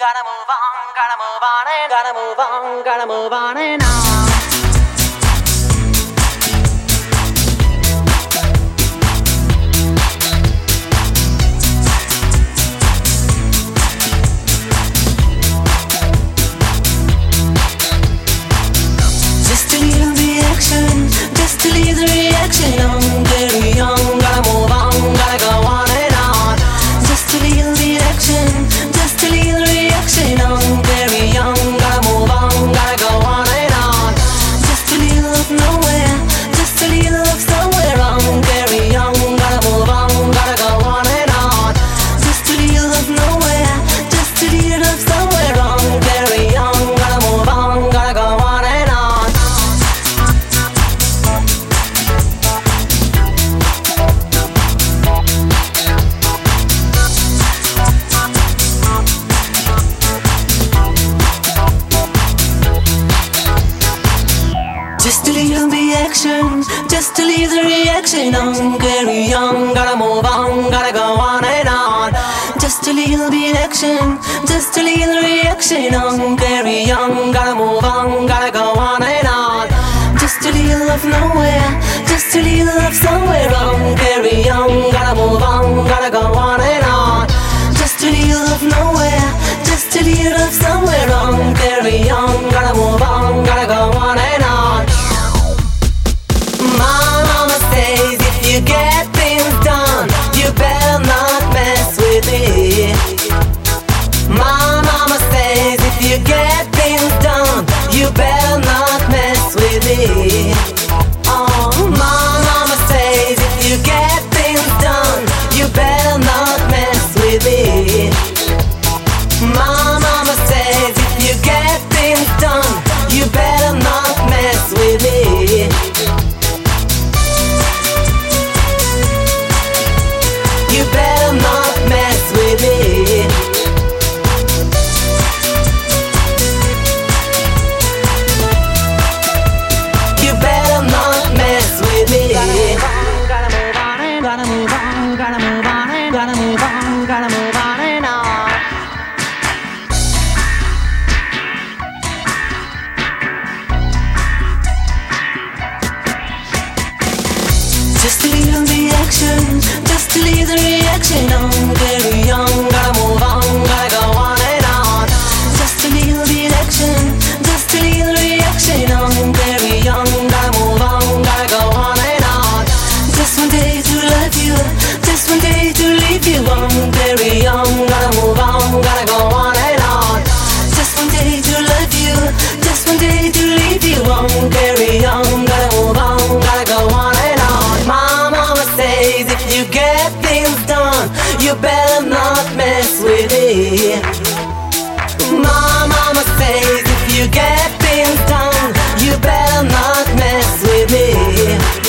Gotta move on, gotta move on, and gotta move on, gotta move on and on. Little Just a little reaction, just a little reaction. I'm very young, gotta move on, gotta go on and on. Just a little reaction, just a little reaction. I'm very young, gotta move on, gotta go on and on. Just a little of nowhere, just a little of somewhere. I'm very young, says very young, gotta move on, gotta go on and on. Just a little reaction, just a little reaction. Very young, gotta move on, gotta go on and on. Just one day to love you, just one day to leave you. Very young, gotta move on, gotta go on and on. Just one day to love you, just one day to leave you. Very young, you better not mess with it. My mama says if you get things done, you better not mess with it.